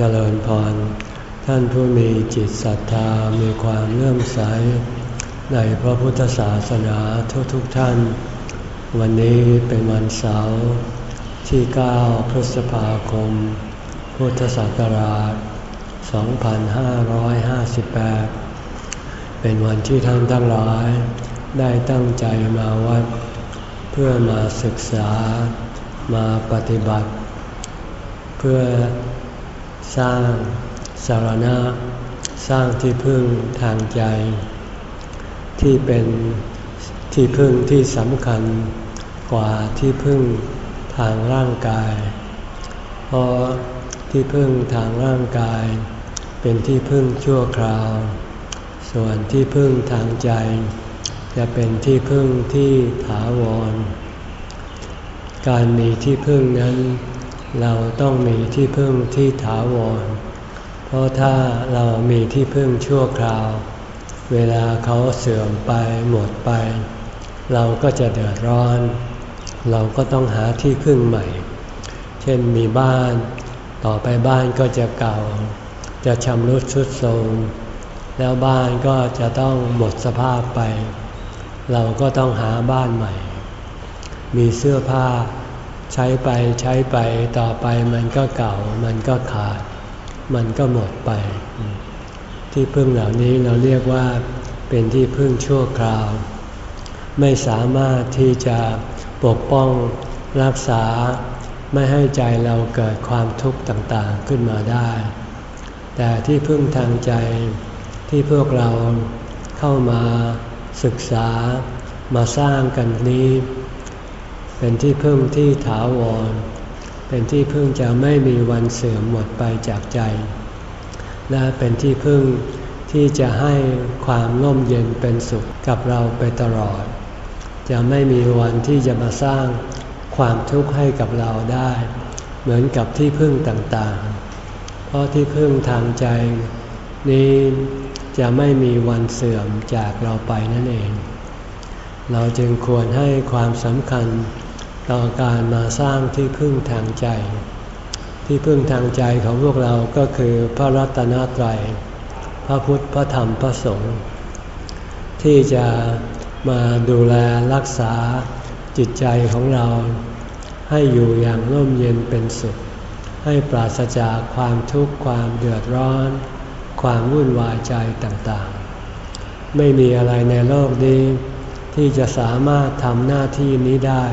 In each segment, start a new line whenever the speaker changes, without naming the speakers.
เจริญพร ท่านผู้มีจิตศรัทธา มีความเลื่อมใส ในพระพุทธศาสนาทุกๆทท่าน วันนี้เป็นวันเสาร์ที่ 9 พฤษภาคม พุทธศักราช 2558 เป็นวันที่ท่านทั้งหลาย ได้ตั้งใจมาวัด เพื่อมาศึกษามาปฏิบัติ เพื่อ สร้างสารณะ สร้างที่พึ่งทางใจ ที่เป็นที่พึ่งที่สำคัญกว่าที่พึ่งทางร่างกาย เพราะที่พึ่งทางร่างกาย เป็นที่พึ่งชั่วคราว ส่วนที่พึ่งทางใจ จะเป็นที่พึ่งที่ถาวร การมีที่พึ่งนั้น เราต้องมีที่พึ่งที่ถาวร เพราะถ้าเรามีที่พึ่งชั่วคราว เวลาเขาเสื่อมไปหมดไป เราก็จะเดือดร้อน เราก็ต้องหาที่พึ่งใหม่ เช่นมีบ้าน ต่อไปบ้านก็จะเก่า จะชำรุดชุดโทรมแล้วบ้านก็จะต้องหมดสภาพไป เราก็ต้องหาบ้านใหม่ มีเสื้อผ้า ใช้ไปใช้ไปต่อไปมันก็เก่า มันก็ขาด มันก็หมดไป ที่พึ่งเหล่านี้เราเรียกว่าเป็นที่พึ่งชั่วคราว ไม่สามารถที่จะปกป้องรักษาไม่ให้ใจเราเกิดความทุกข์ต่างๆขึ้นมาได้ แต่ที่พึ่งทางใจที่พวกเราเข้ามาศึกษามาสร้างกันนี้ เป็นที่พึ่งที่ถาวร เป็นที่พึ่งจะไม่มีวันเสื่อมหมดไปจากใจ และเป็นที่พึ่งที่จะให้ความร่มเย็นเป็นสุขกับเราไปตลอด จะไม่มีวันที่จะมาสร้างความทุกข์ให้กับเราได้ เหมือนกับที่พึ่งต่างๆ เพราะที่พึ่งทางใจ นี้จะไม่มีวันเสื่อมจากเราไปนั่นเอง เราจึงควรให้ความสำคัญ ต่อการมาสร้างที่พึ่งทางใจ ที่พึ่งทางใจของพวกเราก็คือพระรัตนตรัย พระพุทธ พระธรรม พระสงฆ์ ที่จะมาดูแลรักษาจิตใจของเราให้อยู่อย่างร่มเย็นเป็นสุข ให้ปราศจากความทุกข์ความเดือดร้อน ความวุ่นวายใจต่างๆ ไม่มีอะไรในโลกนี้ ที่จะสามารถทำหน้าที่นี้ได้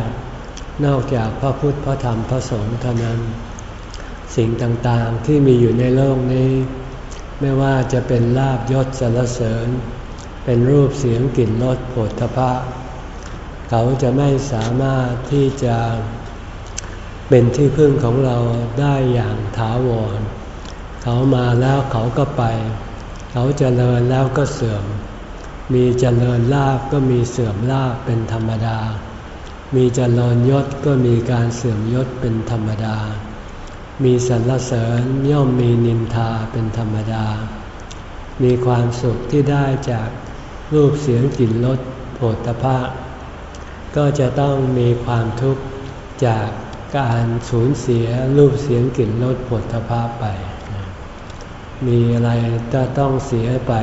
นอกจากพระพุทธพระธรรมพระสงฆ์เท่านั้น สิ่งต่างๆที่มีอยู่ในโลกนี้ ไม่ว่าจะเป็นลาบยศสรรเสริญ เป็นรูปเสียงกลิ่นรสโผฏฐพะ เขาจะไม่สามารถที่จะเป็นที่พึ่งของเราได้อย่างถาวร เขามาแล้วเขาก็ไป เขาเจริญแล้วก็เสื่อม มีเจริญลาบก็มีเสื่อมลาบเป็นธรรมดา มีเจริญยศก็มีการเสื่อมยศเป็นธรรมดา มีสรรเสริญย่อมมีนินทาเป็นธรรมดา มีความสุขที่ได้จากรูปเสียงกลิ่นรสโผฏฐพะก็จะต้องมีความทุกข์จากการสูญเสียรูปเสียงกลิ่นรสโผฏฐพะไป มีอะไรจะต้องเสียไป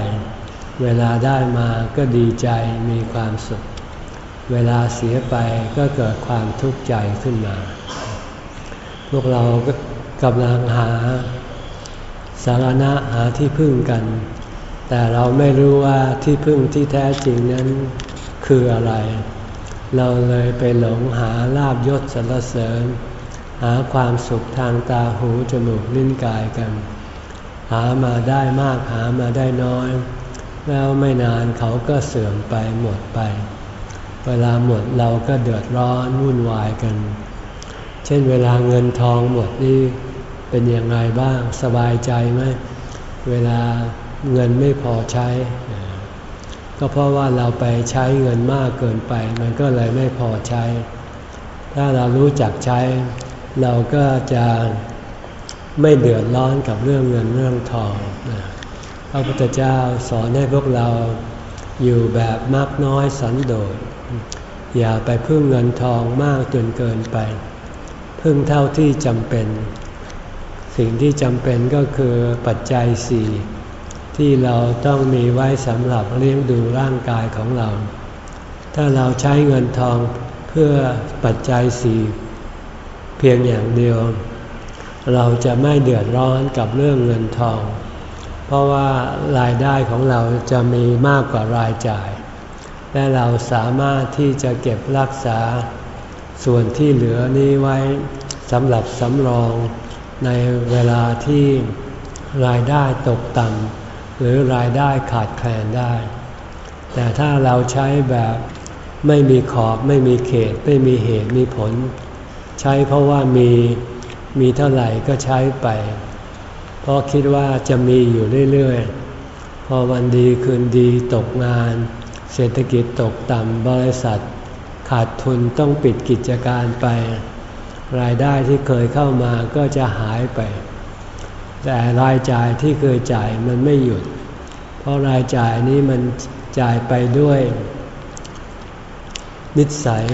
เวลาได้มาก็ดีใจมีความสุข เวลาเสียไปก็เกิดความทุกข์ใจขึ้นมา พวกเรากำลังหาสารณะหาที่พึ่งกัน แต่เราไม่รู้ว่าที่พึ่งที่แท้จริงนั้นคืออะไร เราเลยไปหลงหาลาบยศสรรเสริญ หาความสุขทางตาหูจมูกลิ้นกายกัน หามาได้มากหามาได้น้อย แล้วไม่นานเขาก็เสื่อมไปหมดไป เวลาหมดเราก็เดือดร้อนวุ่นวายกัน เช่นเวลาเงินทองหมดนี่เป็นยังไงบ้างสบายใจไหมเวลาเงินไม่พอใช้ ก็เพราะว่าเราไปใช้เงินมากเกินไป มันก็เลยไม่พอใช้ ถ้าเรารู้จักใช้ เราก็จะไม่เดือดร้อนกับเรื่องเงินเรื่องทองพระพุทธเจ้าสอนให้พวกเราอยู่แบบมากน้อยสันโดษ อย่าไปพึ่งเงินทองมากจนเกินไป พึ่งเท่าที่จำเป็น สิ่งที่จำเป็นก็คือปัจจัยสี่ที่เราต้องมีไว้สำหรับเลี้ยงดูร่างกายของเรา ถ้าเราใช้เงินทองเพื่อปัจจัยสี่เพียงอย่างเดียว เราจะไม่เดือดร้อนกับเรื่องเงินทอง เพราะว่ารายได้ของเราจะมีมากกว่ารายจ่าย และเราสามารถที่จะเก็บรักษา ส่วนที่เหลือนี้ไว้สำหรับสำรองในเวลาที่รายได้ตกต่ำหรือรายได้ขาดแคลนได้ แต่ถ้าเราใช้แบบไม่มีขอบไม่มีเขตไม่มีเหตุมีผล ใช้เพราะว่ามีมีเท่าไหร่ก็ใช้ไป เพราะคิดว่าจะมีอยู่เรื่อยๆ พอวันดีคืนดีตกงาน เศรษฐกิจตกต่ำบริษัท ขาดทุนต้องปิดกิจการไป รายได้ที่เคยเข้ามาก็จะหายไป แต่รายจ่ายที่เคยจ่ายมันไม่หยุด เพราะรายจ่ายนี้มันจ่ายไปด้วย นิสัย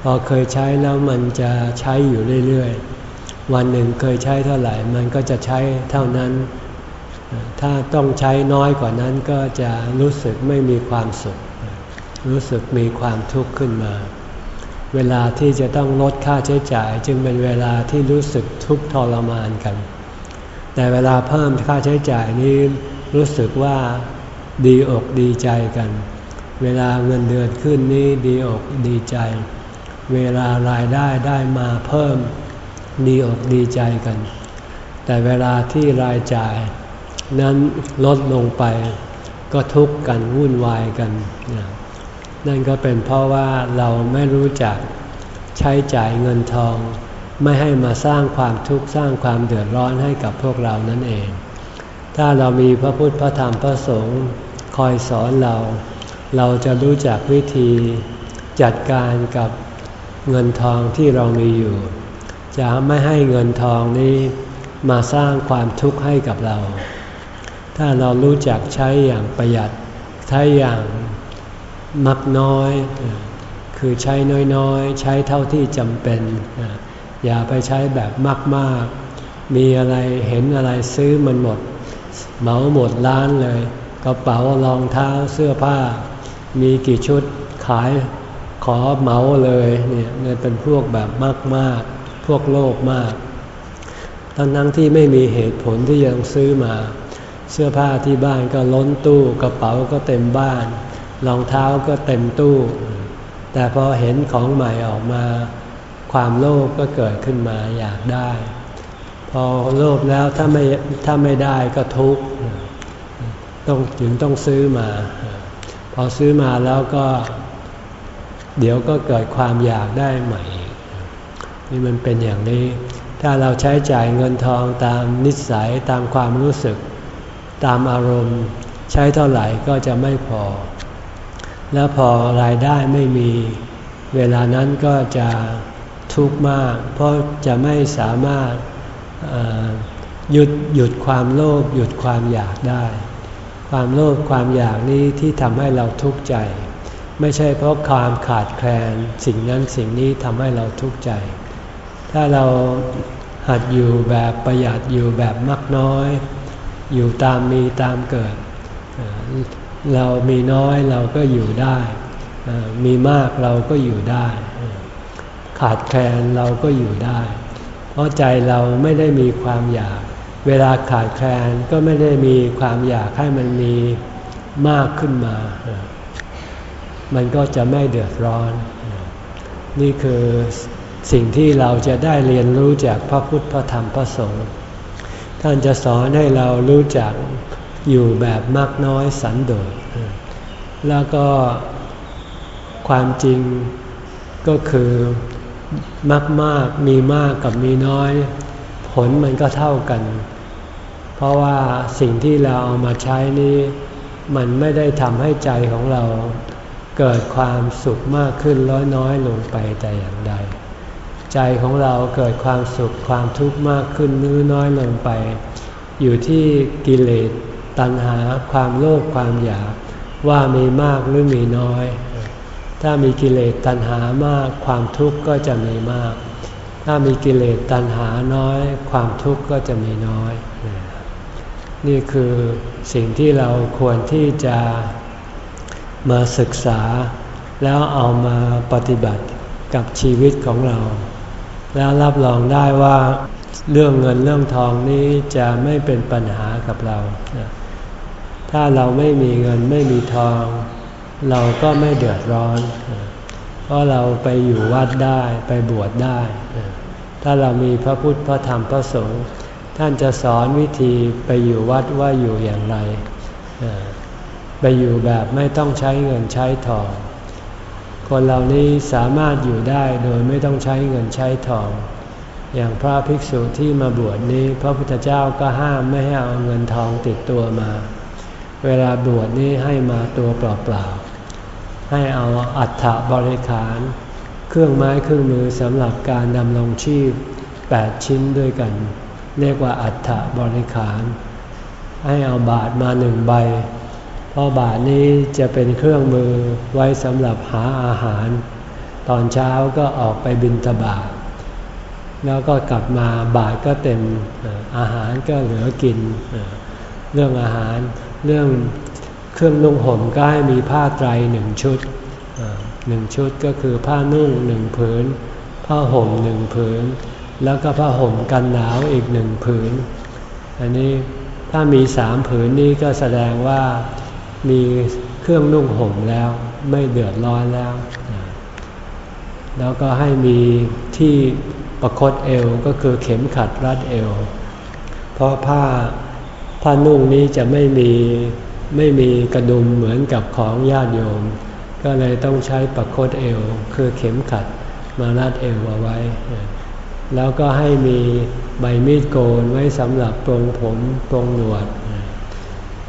พอเคยใช้แล้วมันจะใช้อยู่เรื่อยๆ วันหนึ่งเคยใช้เท่าไหร่ มันก็จะใช้เท่านั้น ถ้าต้องใช้น้อยกว่านั้นก็จะรู้สึกไม่มีความสุข รู้สึกมีความทุกข์ขึ้นมา เวลาที่จะต้องลดค่าใช้จ่าย จึงเป็นเวลาที่รู้สึกทุกข์ทรมานกัน แต่เวลาเพิ่มค่าใช้จ่ายนี้รู้สึกว่าดีอกดีใจกัน เวลาเงินเดือนขึ้นนี่ดีอกดีใจ เวลารายได้ได้มาเพิ่มดีอกดีใจกัน แต่เวลาที่รายจ่าย นั้นลดลงไป ก็ทุกข์กันวุ่นวายกัน นั่นก็เป็นเพราะว่าเราไม่รู้จักใช้จ่ายเงินทอง ไม่ให้มาสร้างความทุกข์สร้างความเดือดร้อนให้กับพวกเรานั่นเอง ถ้าเรามีพระพุทธพระธรรมพระสงฆ์คอยสอนเรา เราจะรู้จักวิธีจัดการกับเงินทองที่เรามีอยู่ จะไม่ให้เงินทองนี้มาสร้างความทุกข์ให้กับเรา ถ้าเรารู้จักใช้อย่างประหยัด ใช้อย่างมักน้อย คือใช้น้อยๆ ใช้เท่าที่จำเป็น อย่าไปใช้แบบมากๆ มีอะไรเห็นอะไรซื้อมันหมด เหมาหมดร้านเลย กระเป๋ารองเท้าเสื้อผ้า มีกี่ชุดขายขอเหมาเลยเนี่ยเป็นพวกแบบมากมากพวกโลภมาก ทั้งทั้งที่ไม่มีเหตุผลที่ยังซื้อมา เสื้อผ้าที่บ้านก็ล้นตู้กระเป๋าก็เต็มบ้าน รองเท้าก็เต็มตู้ แต่พอเห็นของใหม่ออกมา ความโลภก็เกิดขึ้นมาอยากได้ พอโลภแล้วถ้าไม่ถ้าไม่ได้ก็ทุกข์ต้องถึงต้องซื้อมา พอซื้อมาแล้วก็ เดี๋ยวก็เกิดความอยากได้ใหม่ นี่มันเป็นอย่างนี้ ถ้าเราใช้จ่ายเงินทองตามนิสัยตามความรู้สึก ตามอารมณ์ใช้เท่าไหร่ก็จะไม่พอ แล้วพอรายได้ไม่มี เวลานั้นก็จะทุกข์มาก เพราะจะไม่สามารถหยุดหยุดความโลภหยุดความอยากได้ ความโลภความอยากนี้ที่ทำให้เราทุกข์ใจ ไม่ใช่เพราะความขาดแคลนสิ่งนั้นสิ่งนี้ทำให้เราทุกข์ใจ ถ้าเราหัดอยู่แบบประหยัดอยู่แบบมักน้อย อยู่ตามมีตามเกิด เรามีน้อยเราก็อยู่ได้ มีมากเราก็อยู่ได้ ขาดแคลนเราก็อยู่ได้ เพราะใจเราไม่ได้มีความอยาก เวลาขาดแคลนก็ไม่ได้มีความอยากให้มันมีมากขึ้นมา มันก็จะไม่เดือดร้อน นี่คือสิ่งที่เราจะได้เรียนรู้จากพระพุทธพระธรรมพระสงฆ์ ท่านจะสอนให้เรารู้จักอยู่แบบมากน้อยสันโดษ แล้วก็ความจริงก็คือมากมากมีมากกับมีน้อย ผลมันก็เท่ากัน เพราะว่าสิ่งที่เราเอามาใช้นี้ มันไม่ได้ทำให้ใจของเราเกิดความสุขมากขึ้นร้อยน้อยลงไปแต่อย่างใด ใจของเราเกิดความสุขความทุกข์มากขึ้นนื้อน้อยลงไป อยู่ที่กิเลสตัณหาความโลภความอยากว่ามีมากหรือมีน้อย ถ้ามีกิเลสตัณหามากความทุกข์ก็จะมีมากถถ้ามีกิเลสตัณหาน้อย ความทุกข์ก็จะมีน้อย นี่คือสิ่งที่เราควรที่จะมาศึกษา แล้วเอามาปฏิบัติกับชีวิตของเรา แล้วรับรองได้ว่าเรื่องเงินเรื่องทองนี้จะไม่เป็นปัญหากับเรา ถ้าเราไม่มีเงินไม่มีทอง เราก็ไม่เดือดร้อน เพราะเราไปอยู่วัดได้ไปบวชได้ ถ้าเรามีพระพุทธพระธรรมพระสงฆ์ท่านจะสอนวิธีไปอยู่วัดว่าอยู่อย่างไร ไปอยู่แบบไม่ต้องใช้เงินใช้ทอง คนเหล่านี้สามารถอยู่ได้โดยไม่ต้องใช้เงินใช้ทอง อย่างพระภิกษุที่มาบวชนี้ พระพุทธเจ้าก็ห้ามไม่ให้เอาเงินทองติดตัวมา เวลาบวชนี้ให้มาตัวเปล่าๆ ให้เอาอัฐบริขาร เครื่องไม้เครื่องมือสำหรับการดำรงชีพ 8 ชิ้นด้วยกัน เรียกว่าอัฐบริขาร ให้เอาบาทมาหนึ่งใบ เพราะบาทนี้จะเป็นเครื่องมือไว้สำหรับหาอาหาร ตอนเช้าก็ออกไปบินทบาทแล้วก็กลับมาบาทก็เต็มอาหารก็เหลือกิน เรื่องอาหารเรื่องเครื่องนุ่งห่มก็ให้มีผ้าไตรหนึ่งชุดหนึ่งชุดก็คือผ้านุ่งหนึ่งผืน ผ้าห่มหนึ่งผืน แล้วก็ผ้าห่มกันหนาวอีกหนึ่งผืน อันนี้ถ้ามีสามผืนนี้ก็แสดงว่า มีเครื่องนุ่งห่มแล้ว ไม่เดือดร้อนแล้ว แล้วก็ให้มีที่ประคตเอวก็คือเข็มขัดรัดเอว เพราะผ้าผ้านุ่งนี้จะไม่มีไม่มีกระดุมเหมือนกับของญาติโยม ก็เลยต้องใช้ประคตเอว คือเข็มขัดมารัดเอวเอาไว้ แล้วก็ให้มีใบมีดโกนไว้สำหรับปรงผมปรงหนวด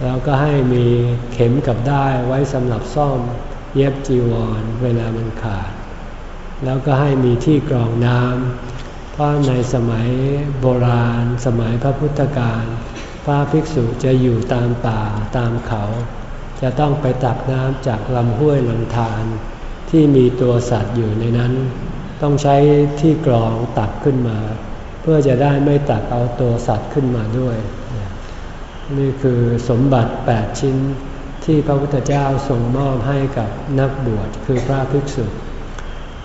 แล้วก็ให้มีเข็มกับได้ไว้สำหรับซ่อมเย็บจีวรเวลามันขาด แล้วก็ให้มีที่กรองน้ำเพราะในสมัยโบราณ สมัยพระพุทธการพระภิกษุจะอยู่ตามป่าตามเขา จะต้องไปตักน้ำจากลำห้วยลำธารที่มีตัวสัตว์อยู่ในนั้น ต้องใช้ที่กรองตักขึ้นมา เพื่อจะได้ไม่ตักเอาตัวสัตว์ขึ้นมาด้วย นี่คือสมบัติ 8 ชิ้นที่พระพุทธเจ้าทรงมอบให้กับนักบวชคือพระภิกษุ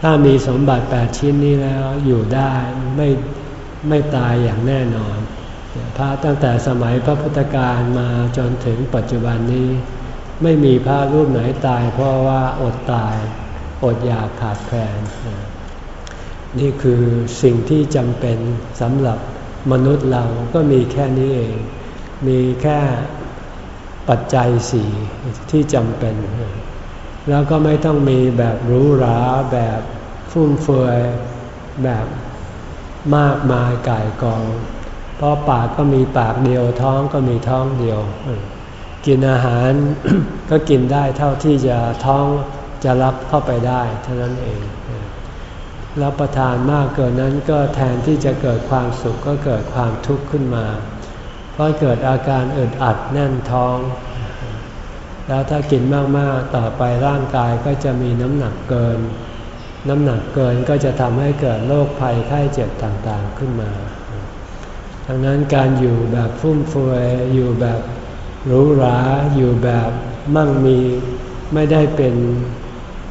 ถ้ามีสมบัติแปดชิ้นนี้แล้วอยู่ได้ไม่ไม่ตายอย่างแน่นอน พระตั้งแต่สมัยพระพุทธการมาจนถึงปัจจุบันนี้ ไม่มีพระรูปไหนตาย เพราะว่าอดตาย อดอยากขาดแคลน นี่คือสิ่งที่จำเป็นสำหรับมนุษย์เราก็มีแค่นี้เอง มีแค่ปัจจัยสี่ที่จำเป็น แล้วก็ไม่ต้องมีแบบหรูหราแบบฟุ่มเฟือยแบบมากมายก่ายกอง เพราะปากก็มีปากเดียวท้องก็มีท้องเดียว กินอาหารก็กินได้เท่าที่จะท้องจะรับเข้าไปได้เท่านั้นเอง รับประทานมากเกินนั้นก็แทนที่จะเกิดความสุขก็เกิดความทุกข์ขึ้นมา ราะเกิดอาการอึดอัดแน่นท้อง แล้วถ้ากินมากๆต่อไปร่างกายก็จะมีน้ำหนักเกิน น้ำหนักเกินก็จะทำให้เกิดโรคภัยไข้เจ็บต่างๆขึ้นมา ดังนั้นการอยู่แบบฟุ่มเฟือยอยู่แบบหรูหราอยู่แบบมั่งมีไม่ได้เป็น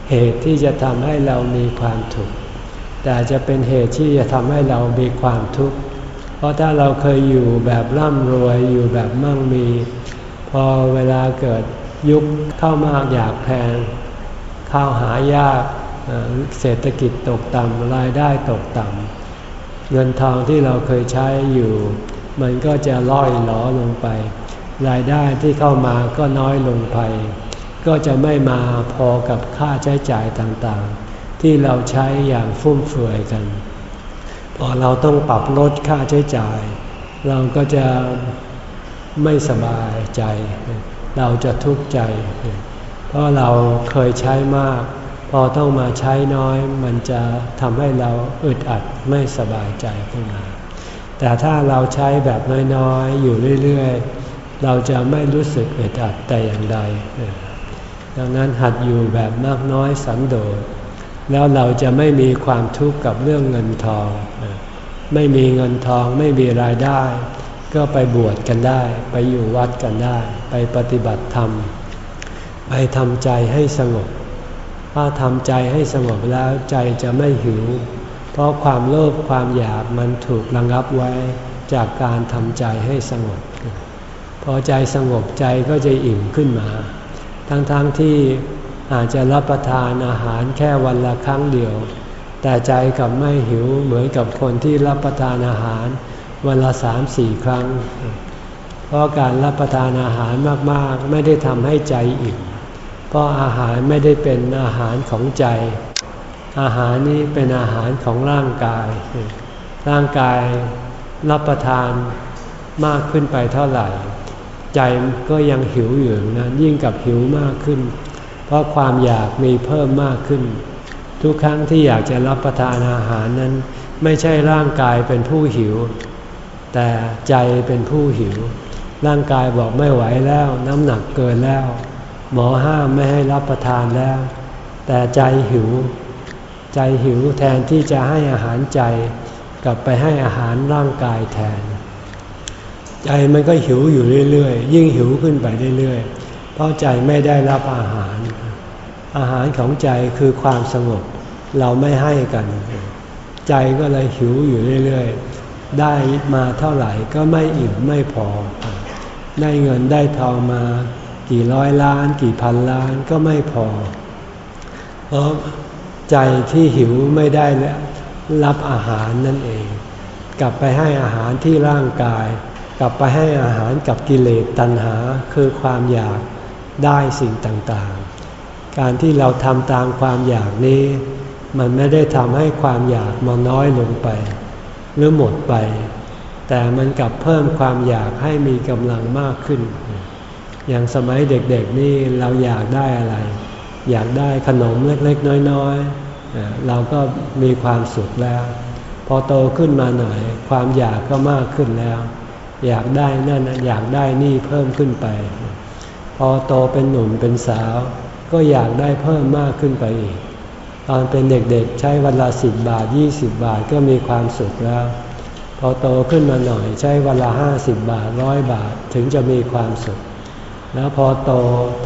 เหตุที่จะทำให้เรามีความทุกข์แต่จะเป็นเหตุที่จะทำให้เรามีความทุกข์ เพราะถ้าเราเคยอยู่แบบร่ำรวยอยู่แบบมั่งมี พอเวลาเกิดยุคเข้ามากอยากแพง ข้าวหายากเศรษฐกิจตกต่ำรายได้ตกต่ำเงินทองที่เราเคยใช้อยู่ มันก็จะล่อยหลอลงไป รายได้ที่เข้ามาก็น้อยลงไป ก็จะไม่มาพอกับค่าใช้จ่ายต่างๆ ที่เราใช้อย่างฟุ่มเฟือยกัน เราต้องปรับลดค่าใช้จ่าย เราก็จะไม่สบายใจ เราจะทุกข์ใจ เพราะเราเคยใช้มาก พอต้องมาใช้น้อย มันจะทำให้เราอึดอัดไม่สบายใจขึ้นมา แต่ถ้าเราใช้แบบน้อยๆ อยู่เรื่อยๆ เราจะไม่รู้สึกอึดอัดแต่อย่างใด ดังนั้นหัดอยู่แบบมากน้อยสันโดษแล้วเราจะไม่มีความทุกข์กับเรื่องเงินทอง ไม่มีเงินทองไม่มีรายได้ ก็ไปบวชกันได้ ไปอยู่วัดกันได้ ไปปฏิบัติธรรม ไปทำใจให้สงบ ถ้าทำใจให้สงบแล้วใจจะไม่หิว เพราะความโลภความอยากมันถูกระงับไว้จากการทำใจให้สงบ พอใจสงบใจก็จะอิ่มขึ้นมา ทั้งๆทที่อาจจะรับประทานอาหารแค่วันละครั้งเดียว แต่ใจกับไม่หิวเหมือนกับคนที่รับประทานอาหารวันละสามสี่ครั้ง เพราะการรับประทานอาหารมากๆ ไม่ได้ทำให้ใจอิ่ม เพราะอาหารไม่ได้เป็นอาหารของใจ อาหารนี้เป็นอาหารของร่างกาย ร่างกายรับประทานมากขึ้นไปเท่าไหร่ ใจก็ยังหิวอยู่นะยิ่งกับหิวมากขึ้น เพราะความอยากมีเพิ่มมากขึ้น ทุกครั้งที่อยากจะรับประทานอาหารนั้น ไม่ใช่ร่างกายเป็นผู้หิว แต่ใจเป็นผู้หิว ร่างกายบอกไม่ไหวแล้ว น้ำหนักเกินแล้ว หมอห้ามไม่ให้รับประทานแล้ว แต่ใจหิว ใจหิวแทนที่จะให้อาหารใจ กลับไปให้อาหารร่างกายแทน ใจมันก็หิวอยู่เรื่อยๆ ยิ่งหิวขึ้นไปเรื่อยๆ เพราะใจไม่ได้รับอาหาร อาหารของใจคือความสงบ เราไม่ให้กัน ใจก็เลยหิวอยู่เรื่อยๆ ได้มาเท่าไหร่ก็ไม่อิ่มไม่พอ ได้เงินได้ทองมากี่ร้อยล้าน กี่พันล้านก็ไม่พอ เพราะใจที่หิวไม่ได้รับอาหารนั่นเอง กลับไปให้อาหารที่ร่างกาย กลับไปให้อาหารกับกิเลสตัณหาคือความอยากได้สิ่งต่างๆ การที่เราทำตามความอยากนี้ มันไม่ได้ทำให้ความอยากมันน้อยลงไป หรือหมดไป แต่มันกลับเพิ่มความอยากให้มีกำลังมากขึ้น อย่างสมัยเด็กๆนี่เราอยากได้อะไร อยากได้ขนมเล็กๆ น้อยๆ เราก็มีความสุขแล้ว พอโตขึ้นมาหน่อยความอยากก็มากขึ้นแล้ว อยากได้นั่นอยากได้นี่เพิ่มขึ้นไป พอโตเป็นหนุ่มเป็นสาว ก็อยากได้เพิ่มมากขึ้นไปอีก ตอนเป็นเด็กๆ ใช้วันละสิบบาทยี่สิบบาทก็มีความสุขแล้ว พอโตขึ้นมาหน่อยใช้วันละห้าสิบบาทร้อยบาทถึงจะมีความสุข แล้วพอโต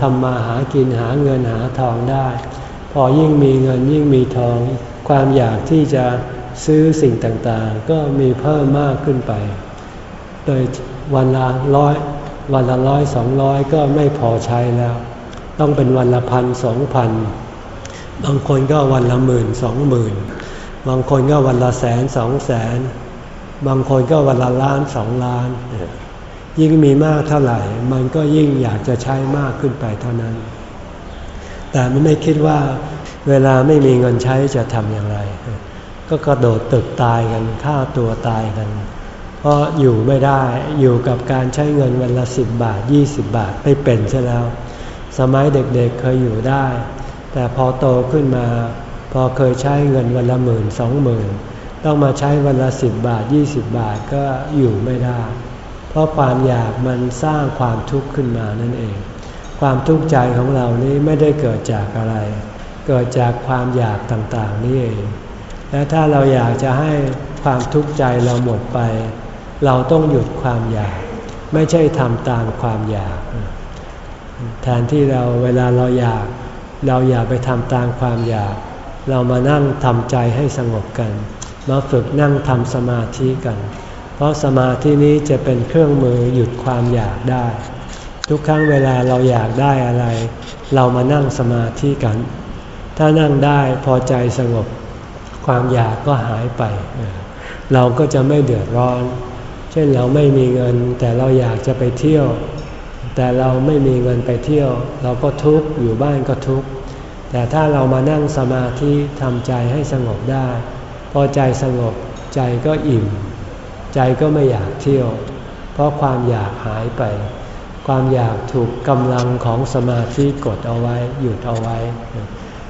ทำมาหากินหาเงินหาทองได้ พอยิ่งมีเงินยิ่งมีทอง ความอยากที่จะซื้อสิ่งต่างๆ ก็มีเพิ่มมากขึ้นไป โดยวันละร้อยวันละร้อยสองร้อยก็ไม่พอใช้แล้ว ต้องเป็นวันละพันสองพันบางคนก็วันละหมื่นสองหมื่นบางคนก็วันละแสนสองแสน บางคนก็วันละล้านสองล้าน ยิ่งมีมากเท่าไหร่ มันก็ยิ่งอยากจะใช้มากขึ้นไปเท่านั้น แต่มันไม่คิดว่าเวลาไม่มีเงินใช้จะทำอย่างไร ก็กระโดดตึกตายกันฆ่าตัวตายกัน เพราะอยู่ไม่ได้อยู่กับการใช้เงินวันละสิบบาทยี่สิบบาทไม่เป็นใช่แล้ว สมัยเด็กๆเเคยอยู่ได้ แต่พอโตขึ้นมา พอเคยใช้เงินวันละหมื่นสองหมื่นต้องมาใช้วันละสิบบาทยี่สิบบาทก็อยู่ไม่ได้ เพราะความอยากมันสร้างความทุกข์ขึ้นมานั่นเอง ความทุกข์ใจของเรานี้ไม่ได้เกิดจากอะไร เกิดจากความอยากต่างๆนี่เอง และถ้าเราอยากจะให้ความทุกข์ใจเราหมดไป เราต้องหยุดความอยาก ไม่ใช่ทำตามความอยาก แทนที่เราเวลาเราอยาก เราอย่าไปทำตามความอยาก เรามานั่งทำใจให้สงบกัน มาฝึกนั่งทำสมาธิกัน เพราะสมาธินี้จะเป็นเครื่องมือหยุดความอยากได้ ทุกครั้งเวลาเราอยากได้อะไร เรามานั่งสมาธิกัน ถ้านั่งได้พอใจสงบ ความอยากก็หายไป เราก็จะไม่เดือดร้อน เช่นเราไม่มีเงินแต่เราอยากจะไปเที่ยว แต่เราไม่มีเงินไปเที่ยว เราก็ทุกข์อยู่บ้านก็ทุกข์แต่ถ้าเรามานั่งสมาธิทำใจให้สงบได้ พอใจสงบใจก็อิ่ม ใจก็ไม่อยากเที่ยว เพราะความอยากหายไป ความอยากถูกกำลังของสมาธิกดเอาไว้หยุดเอาไว้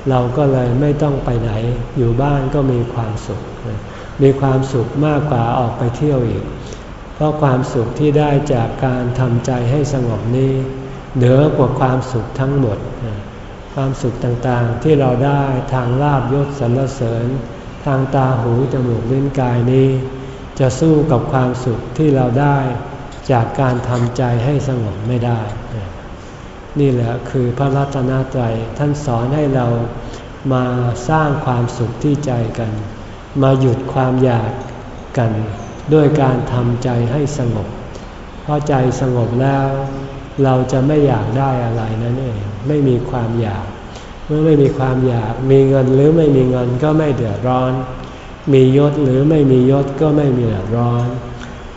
เราก็เลยไม่ต้องไปไหนอยู่บ้านก็มีความสุข มีความสุขมากกว่าออกไปเที่ยวอีก ราะความสุขที่ได้จากการทำใจให้สงบนี้เหนือกว่าความสุขทั้งหมด ความสุขต่างๆที่เราได้ทางลาบยศสรรเสริญ ทางตาหูจมูกลิ้นกายนี้ จะสู้กับความสุขที่เราได้จากการทำใจให้สงบไม่ได้ นี่แหละคือพระรัตนตรัยท่านสอนให้เรามาสร้างความสุขที่ใจกัน มาหยุดความอยากกัน ด้วยการทำใจให้สงบ เพราะใจสงบแล้ว เราจะไม่อยากได้อะไรนั่นเอง ไม่มีความอยาก เมื่อไม่มีความอยาก มีเงินหรือไม่มีเงินก็ไม่เดือดร้อน มียศหรือไม่มียศก็ไม่มีเดือดร้อน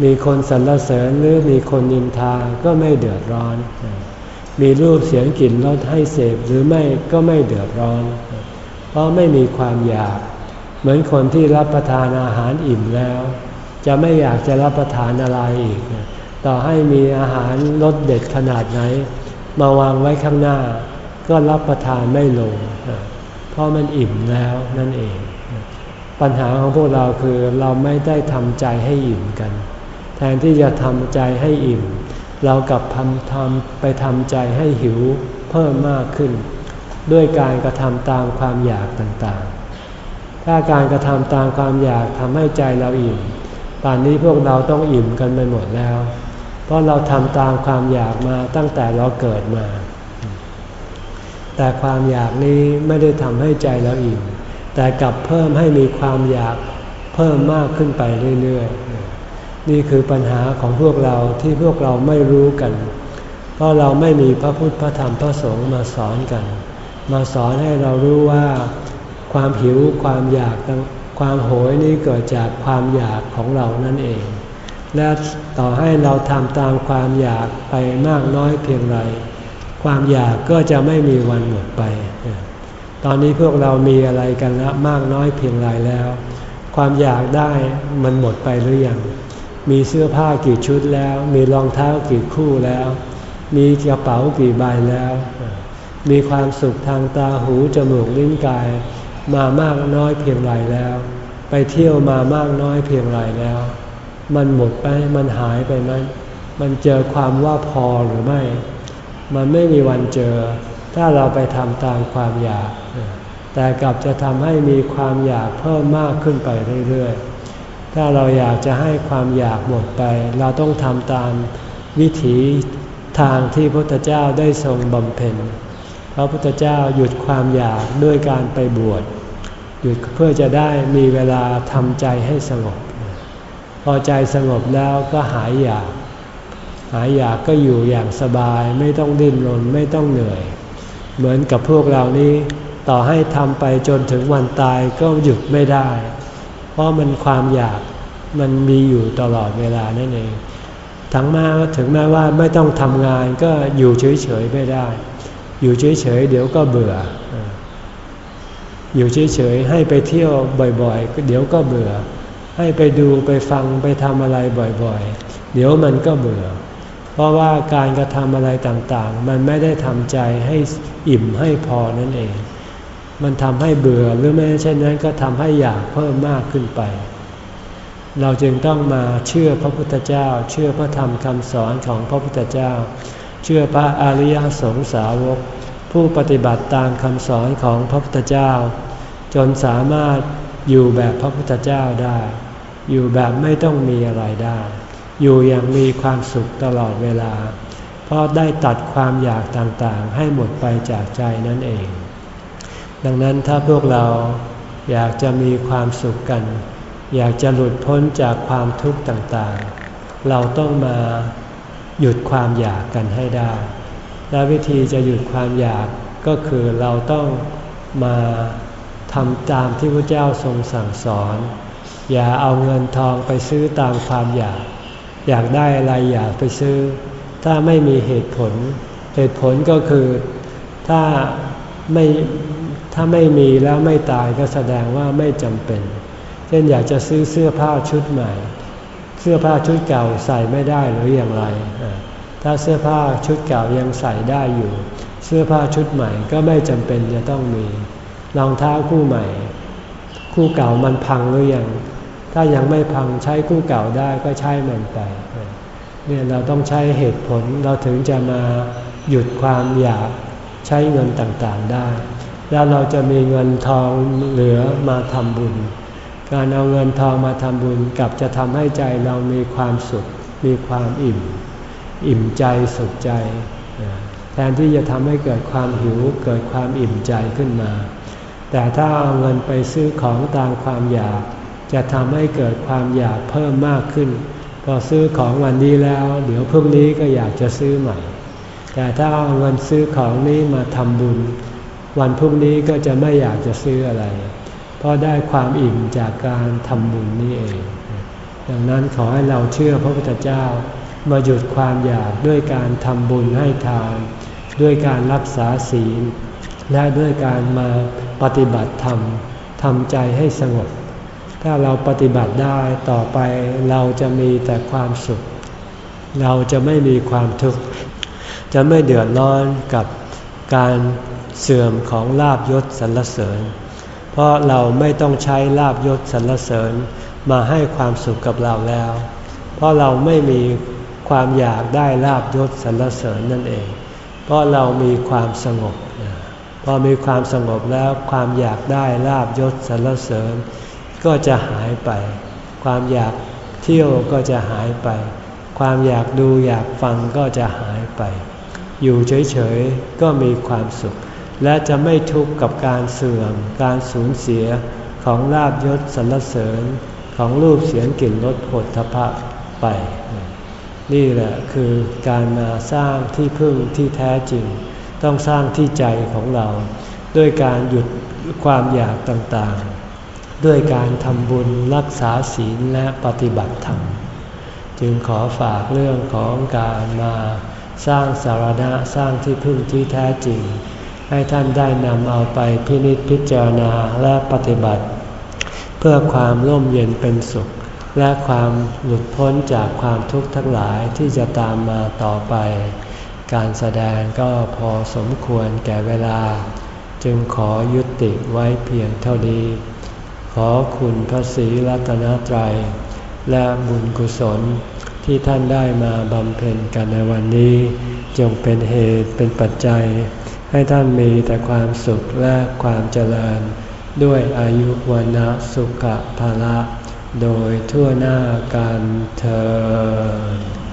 มีคนสรรเสริญหรือมีคนนินทาก็ไม่เดือดร้อน มีรูปเสียงกลิ่นรสให้เสพหรือไม่ก็ไม่เดือดร้อน เพราะไม่มีความอยาก เหมือนคนที่รับประทานอาหารอิ่มแล้ว จะไม่อยากจะรับประทานอะไรอีก ต่อให้มีอาหารรสเด็ดขนาดไหน มาวางไว้ข้างหน้า ก็รับประทานไม่ลง เพราะมันอิ่มแล้วนั่นเอง ปัญหาของพวกเราคือเราไม่ได้ทำใจให้อิ่มกัน แทนที่จะทำใจให้อิ่ม เรากลับทำทำไปทำใจให้หิวเพิ่มมากขึ้น ด้วยการกระทำตามความอยากต่างๆ ถ้าการกระทำตามความอยากทำให้ใจเราอิ่ม ป่านนี้พวกเราต้องอิ่มกันไปหมดแล้ว เพราะเราทำตามความอยากมาตั้งแต่เราเกิดมา แต่ความอยากนี้ไม่ได้ทำให้ใจเราอิ่ม แต่กลับเพิ่มให้มีความอยากเพิ่มมากขึ้นไปเรื่อยๆ นี่คือปัญหาของพวกเราที่พวกเราไม่รู้กัน เพราะเราไม่มีพระพุทธพระธรรมพระสงฆ์มาสอนกัน มาสอนให้เรารู้ว่าความหิวความอยาก ความโหยนี้เกิดจากความอยากของเรานั่นเอง และต่อให้เราทำตามความอยากไปมากน้อยเพียงไร ความอยากก็จะไม่มีวันหมดไป ตอนนี้พวกเรามีอะไรกันละมากน้อยเพียงไรแล้ว ความอยากได้มันหมดไปหรือยัง มีเสื้อผ้ากี่ชุดแล้ว มีรองเท้ากี่คู่แล้ว มีกระเป๋ากี่ใบแล้ว มีความสุขทางตาหูจมูกลิ้นกาย มามากน้อยเพียงไรแล้ว ไปเที่ยวมามากน้อยเพียงไรแล้ว มันหมดไปมันหายไปไหมมันเจอความว่าพอหรือไม่ มันไม่มีวันเจอ ถ้าเราไปทำตามความอยาก แต่กลับจะทำให้มีความอยากเพิ่มมากขึ้นไปเรื่อยๆ ถ้าเราอยากจะให้ความอยากหมดไป เราต้องทำตามวิถีทางที่พระพุทธเจ้าได้ทรงบำเพ็ญ พระพุทธเจ้าหยุดความอยากด้วยการไปบวชหยุดเพื่อจะได้มีเวลาทำใจให้สงบ พอใจสงบแล้วก็หายอยาก หายอยากก็อยู่อย่างสบายไม่ต้องดิ้นรนไม่ต้องเหนื่อย เหมือนกับพวกเรานี้ต่อให้ทำไปจนถึงวันตายก็หยุดไม่ได้ เพราะมันความอยากมันมีอยู่ตลอดเวลานั่นเอง ทั้งมาถึงแม้ว่าไม่ต้องทำงานก็อยู่เฉยๆไม่ได้ อยู่เฉยๆเดี๋ยวก็เบื่อ อยู่เฉยๆให้ไปเที่ยวบ่อยๆ เดี๋ยวก็เบื่อ ให้ไปดูไปฟังไปทำอะไรบ่อยๆ เดี๋ยวมันก็เบื่อ เพราะว่าการกระทำอะไรต่างๆ มันไม่ได้ทำใจให้อิ่มให้พอนั่นเอง มันทำให้เบื่อหรือไม่เช่นนั้นก็ทำให้อยากเพิ่มมากขึ้นไป เราจึงต้องมาเชื่อพระพุทธเจ้า เชื่อพระธรรมคำสอนของพระพุทธเจ้า เชื่อพระอริยสงสาวก ผู้ปฏิบัติตามคำสอนของพระพุทธเจ้า จนสามารถอยู่แบบพระพุทธเจ้าได้ อยู่แบบไม่ต้องมีอะไรได้ อยู่อย่างมีความสุขตลอดเวลา เพราะได้ตัดความอยากต่างๆ ให้หมดไปจากใจนั่นเอง ดังนั้นถ้าพวกเราอยากจะมีความสุขกัน อยากจะหลุดพ้นจากความทุกข์ต่างๆ เราต้องมา หยุดความอยากกันให้ได้ และวิธีจะหยุดความอยากก็คือเราต้องมาทำตามที่พระเจ้าทรงสั่งสอน อย่าเอาเงินทองไปซื้อตามความอยาก อยากได้อะไรอยากไปซื้อ ถ้าไม่มีเหตุผล เหตุผลก็คือถ้าไม่ถ้าไม่มีแล้วไม่ตายก็แสดงว่าไม่จำเป็น เช่นอยากจะซื้อเสื้อผ้าชุดใหม่ สื้อผ้าชุดเก่าใส่ไม่ได้หรืออย่างไร ถ้าเสื้อผ้าชุดเก่ายังใส่ได้อยู่ เสื้อผ้าชุดใหม่ก็ไม่จำเป็นจะต้องมีรองเท้าคู่ใหม่ คู่เก่ามันพังหรือยัง ถ้ายังไม่พังใช้คู่เก่าได้ก็ใช้มันไปเนี่ยเราต้องใช้เหตุผลเราถึงจะมาหยุดความอยากใช้เงินต่างๆได้ แล้วเราจะมีเงินทองเหลือมาทำบุญ การเอาเงินทองมาทำบุญกับจะทำให้ใจเรามีความสุข มีความอิ่ม อิ่มใจสุขใจ แทนที่จะทำให้เกิดความหิวเกิดความอิ่มใจขึ้นมา แต่ถ้าเอาเงินไปซื้อของตามความอยาก จะทำให้เกิดความอยากเพิ่มมากขึ้น พอซื้อของวันนี้แล้ว เดี๋ยวพรุ่งนี้ก็อยากจะซื้อใหม่ แต่ถ้าเอาเงินซื้อของนี้มาทำบุญ วันพรุ่งนี้ก็จะไม่อยากจะซื้ออะไร ราะได้ความอิ่มจากการทำบุญนี่เอง ดังนั้นขอให้เราเชื่อพระพุทธเจ้ามาหยุดความอยากด้วยการทำบุญให้ทาน ด้วยการรักษาศีล และด้วยการมาปฏิบัติธรรมทำใจให้สงบ ถ้าเราปฏิบัติได้ต่อไปเราจะมีแต่ความสุข เราจะไม่มีความทุกข์ จะไม่เดือดร้อนกับการเสื่อมของลาบยศสรรเสริญ เพราะเราไม่ต้องใช้ลาบยศสรรเสริญมาให้ความสุขกับเราแล้ว เพราะเราไม่มีความอยากได้ลาบยศสรรเสริญนั่นเอง เพราะเรามีความสงบ พอมีความสงบแล้วความอยากได้ลาบยศสรรเสริญ ก็จะหายไป ความอยากเที่ยวก็จะหายไป ความอยากดูอยากฟังก็จะหายไป อยู่เฉยๆก็มีความสุข และจะไม่ทุกข์กับการเสื่อม การสูญเสียของลาบยศสรรเสริญของรูปเสียงกลิ่นรสผลทพะไป นี่แหละคือการมาสร้างที่พึ่งที่แท้จริง ต้องสร้างที่ใจของเรา ด้วยการหยุดความอยากต่างๆ ด้วยการทำบุญรักษาศีลและปฏิบัติธรรมจึงขอฝากเรื่องของการมาสร้างสารณะสร้างที่พึ่งที่แท้จริง ให้ท่านได้นำเอาไปพินิจพิจารณาและปฏิบัติ เพื่อความร่มเย็นเป็นสุข และความหลุดพ้นจากความทุกข์ทั้งหลายที่จะตามมาต่อไป การแสดงก็พอสมควรแก่เวลา จึงขอยุติไว้เพียงเท่านี้ ขอคุณพระศรีรัตนตรัย และบุญกุศลที่ท่านได้มาบำเพ็ญกันในวันนี้ จงเป็นเหตุเป็นปัจจัย ให้ท่านมีแต่ความสุขและความเจริญ ด้วยอายุวันะสุขภาละ โดยทั่วหน้ากันเธอ